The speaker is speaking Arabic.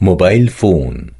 موبايل فون.